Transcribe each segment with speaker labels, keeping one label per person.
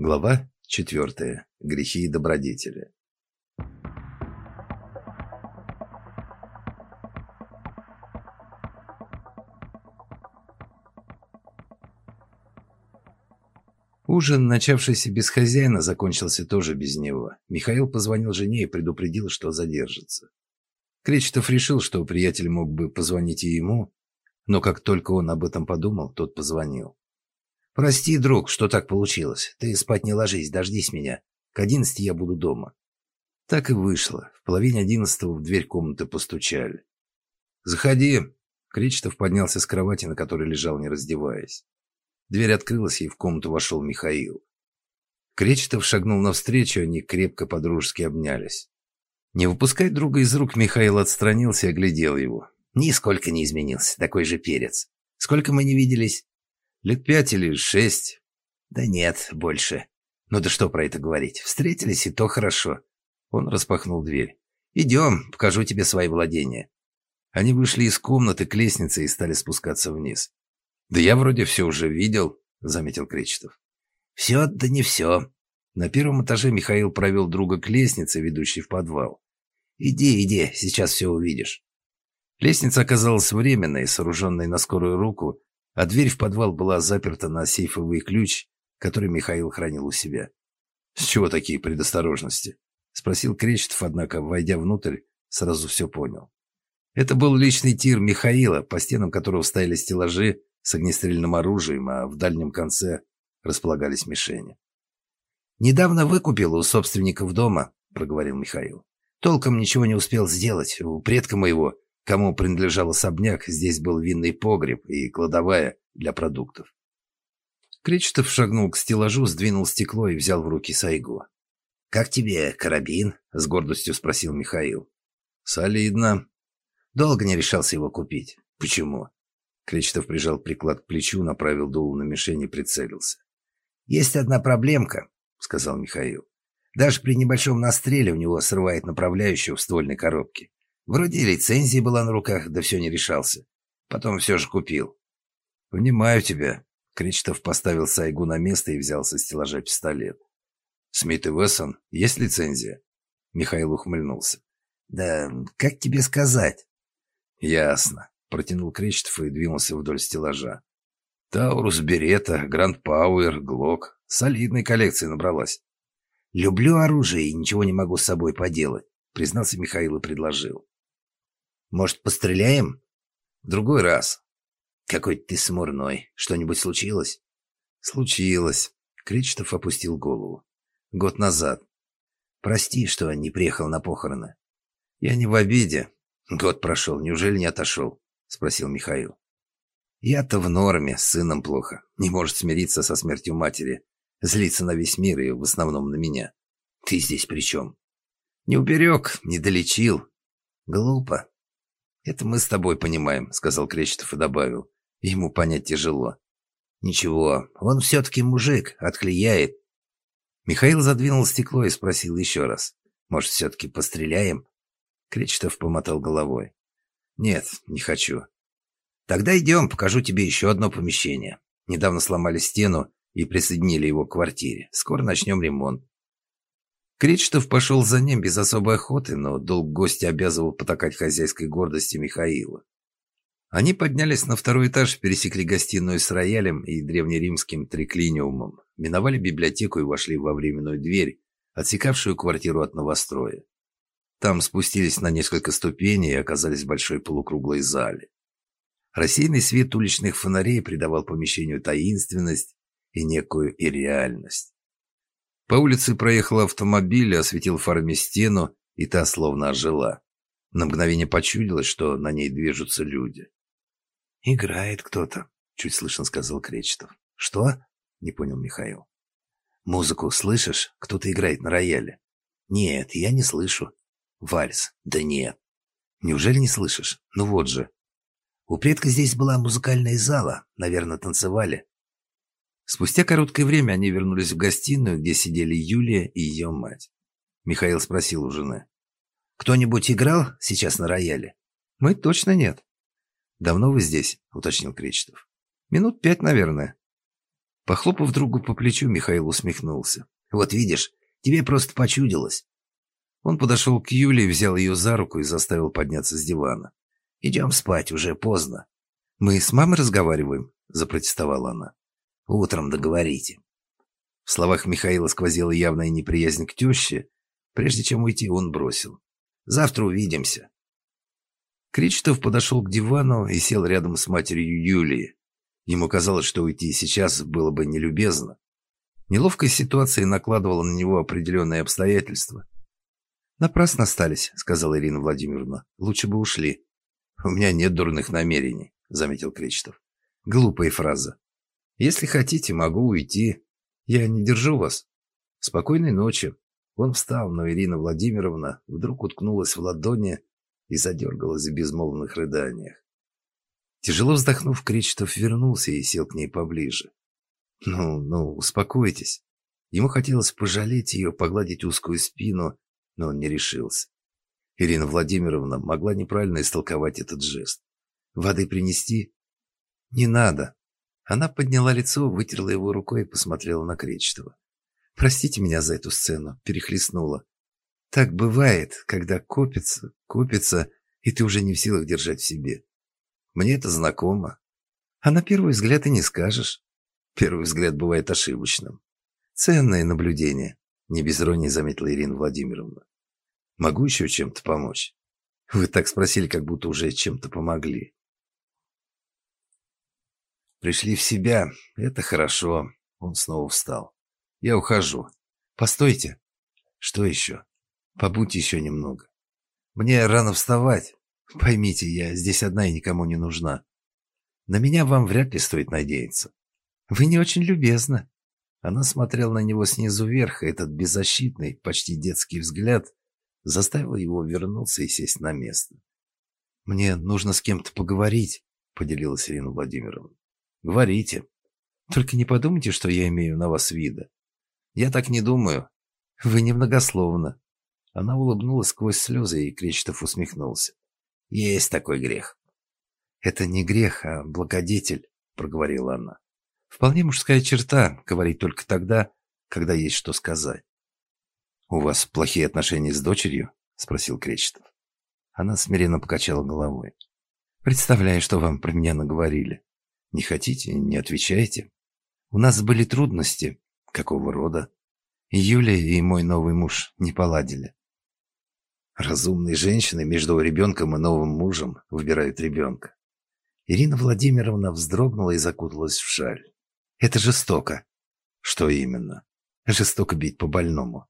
Speaker 1: Глава четвертая. Грехи и добродетели. Ужин, начавшийся без хозяина, закончился тоже без него. Михаил позвонил жене и предупредил, что задержится. Кречетов решил, что приятель мог бы позвонить и ему, но как только он об этом подумал, тот позвонил. «Прости, друг, что так получилось. Ты спать не ложись, дождись меня. К одиннадцати я буду дома». Так и вышло. В половине одиннадцатого в дверь комнаты постучали. «Заходи!» Кречетов поднялся с кровати, на которой лежал, не раздеваясь. Дверь открылась, и в комнату вошел Михаил. Кречетов шагнул навстречу, они крепко подружески обнялись. Не выпуская друга из рук, Михаил отстранился и оглядел его. «Нисколько не изменился, такой же перец. Сколько мы не виделись?» Лет пять или шесть. Да нет, больше. Ну да что про это говорить. Встретились, и то хорошо. Он распахнул дверь. Идем, покажу тебе свои владения. Они вышли из комнаты к лестнице и стали спускаться вниз. Да я вроде все уже видел, заметил Кречетов. Все, да не все. На первом этаже Михаил провел друга к лестнице, ведущей в подвал. «Иди, иди, сейчас все увидишь». Лестница оказалась временной, сооруженной на скорую руку, а дверь в подвал была заперта на сейфовый ключ, который Михаил хранил у себя. «С чего такие предосторожности?» — спросил Кречетов, однако, войдя внутрь, сразу все понял. Это был личный тир Михаила, по стенам которого стояли стеллажи с огнестрельным оружием, а в дальнем конце располагались мишени. «Недавно выкупил у собственников дома», — проговорил Михаил. «Толком ничего не успел сделать. У предка моего Кому принадлежал особняк, здесь был винный погреб и кладовая для продуктов. Кречетов шагнул к стеллажу, сдвинул стекло и взял в руки сайгу. «Как тебе карабин?» — с гордостью спросил Михаил. «Солидно». Долго не решался его купить. «Почему?» Кречетов прижал приклад к плечу, направил дуло на мишень и прицелился. «Есть одна проблемка», — сказал Михаил. «Даже при небольшом настреле у него срывает направляющую в ствольной коробке. Вроде лицензия была на руках, да все не решался. Потом все же купил. «Понимаю тебя». Кречетов поставил Сайгу на место и взял со стеллажа пистолет. «Смит и Вессон, есть лицензия?» Михаил ухмыльнулся. «Да как тебе сказать?» «Ясно», — протянул Кречетов и двинулся вдоль стеллажа. «Таурус, Берета, Гранд Пауэр, Глок. Солидной коллекции набралась». «Люблю оружие и ничего не могу с собой поделать», — признался Михаил и предложил. Может, постреляем? В другой раз. Какой ты смурной. Что-нибудь случилось? Случилось. Кречетов опустил голову. Год назад. Прости, что не приехал на похороны. Я не в обиде. Год прошел. Неужели не отошел? Спросил Михаил. Я-то в норме, с сыном плохо. Не может смириться со смертью матери. Злится на весь мир и в основном на меня. Ты здесь при чем? Не уберег, не долечил. Глупо. «Это мы с тобой понимаем», — сказал Кречетов и добавил. Ему понять тяжело. «Ничего, он все-таки мужик, отклеяет». Михаил задвинул стекло и спросил еще раз. «Может, все-таки постреляем?» Кречетов помотал головой. «Нет, не хочу». «Тогда идем, покажу тебе еще одно помещение. Недавно сломали стену и присоединили его к квартире. Скоро начнем ремонт. Кречетов пошел за ним без особой охоты, но долг гостя обязывал потакать хозяйской гордости Михаила. Они поднялись на второй этаж, пересекли гостиную с роялем и древнеримским триклиниумом, миновали библиотеку и вошли во временную дверь, отсекавшую квартиру от новостроя. Там спустились на несколько ступеней и оказались в большой полукруглой зале. Рассеянный свет уличных фонарей придавал помещению таинственность и некую ирреальность. По улице проехал автомобиль, осветил фарами стену, и та словно ожила. На мгновение почудилось, что на ней движутся люди. «Играет кто-то», — чуть слышно сказал Кречетов. «Что?» — не понял Михаил. «Музыку слышишь? Кто-то играет на рояле». «Нет, я не слышу». «Вальс?» «Да нет». «Неужели не слышишь? Ну вот же». «У предка здесь была музыкальная зала. Наверное, танцевали. Спустя короткое время они вернулись в гостиную, где сидели Юлия и ее мать. Михаил спросил у жены. «Кто-нибудь играл сейчас на рояле?» «Мы точно нет». «Давно вы здесь?» — уточнил Кречетов. «Минут пять, наверное». Похлопав другу по плечу, Михаил усмехнулся. «Вот видишь, тебе просто почудилось». Он подошел к Юле, взял ее за руку и заставил подняться с дивана. «Идем спать, уже поздно». «Мы с мамой разговариваем?» – запротестовала она. «Утром договорите». В словах Михаила сквозила явная неприязнь к теще. Прежде чем уйти, он бросил. «Завтра увидимся». Кречетов подошел к дивану и сел рядом с матерью Юлии. Ему казалось, что уйти сейчас было бы нелюбезно. Неловкая ситуация накладывала на него определенные обстоятельства. «Напрасно остались», — сказала Ирина Владимировна. «Лучше бы ушли». «У меня нет дурных намерений», — заметил Кречетов. «Глупая фраза. Если хотите, могу уйти. Я не держу вас. Спокойной ночи». Он встал, но Ирина Владимировна вдруг уткнулась в ладони и задергалась в безмолвных рыданиях. Тяжело вздохнув, Кречетов вернулся и сел к ней поближе. «Ну, ну, успокойтесь». Ему хотелось пожалеть ее, погладить узкую спину, но он не решился. Ирина Владимировна могла неправильно истолковать этот жест. «Воды принести?» «Не надо». Она подняла лицо, вытерла его рукой и посмотрела на Кречетова. «Простите меня за эту сцену», — перехлестнула. «Так бывает, когда копится, копится, и ты уже не в силах держать в себе. Мне это знакомо. А на первый взгляд и не скажешь. Первый взгляд бывает ошибочным. Ценное наблюдение, не без иронии заметила Ирина Владимировна. Могу еще чем-то помочь? Вы так спросили, как будто уже чем-то помогли. Пришли в себя. Это хорошо. Он снова встал. Я ухожу. Постойте. Что еще? Побудьте еще немного. Мне рано вставать. Поймите, я здесь одна и никому не нужна. На меня вам вряд ли стоит надеяться. Вы не очень любезны. Она смотрела на него снизу вверх, и этот беззащитный, почти детский взгляд заставил его вернуться и сесть на место. «Мне нужно с кем-то поговорить», — поделилась Ирина Владимировна. «Говорите. Только не подумайте, что я имею на вас вида. Я так не думаю. Вы немногословно». Она улыбнулась сквозь слезы, и Кречетов усмехнулся. Есть такой грех. Это не грех, а благодетель, проговорила она. Вполне мужская черта говорить только тогда, когда есть что сказать. У вас плохие отношения с дочерью? спросил Кречетов. Она смиренно покачала головой. Представляю, что вам про меня наговорили. Не хотите, не отвечайте. У нас были трудности. Какого рода? Юля и мой новый муж не поладили. Разумные женщины между ребенком и новым мужем выбирают ребенка. Ирина Владимировна вздрогнула и закуталась в шаль. Это жестоко. Что именно? Жестоко бить по больному.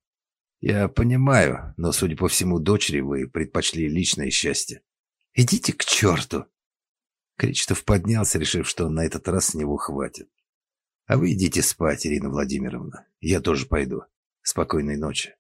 Speaker 1: Я понимаю, но, судя по всему, дочери вы предпочли личное счастье. Идите к черту!» Кречетов поднялся, решив, что на этот раз с него хватит. «А вы идите спать, Ирина Владимировна. Я тоже пойду. Спокойной ночи».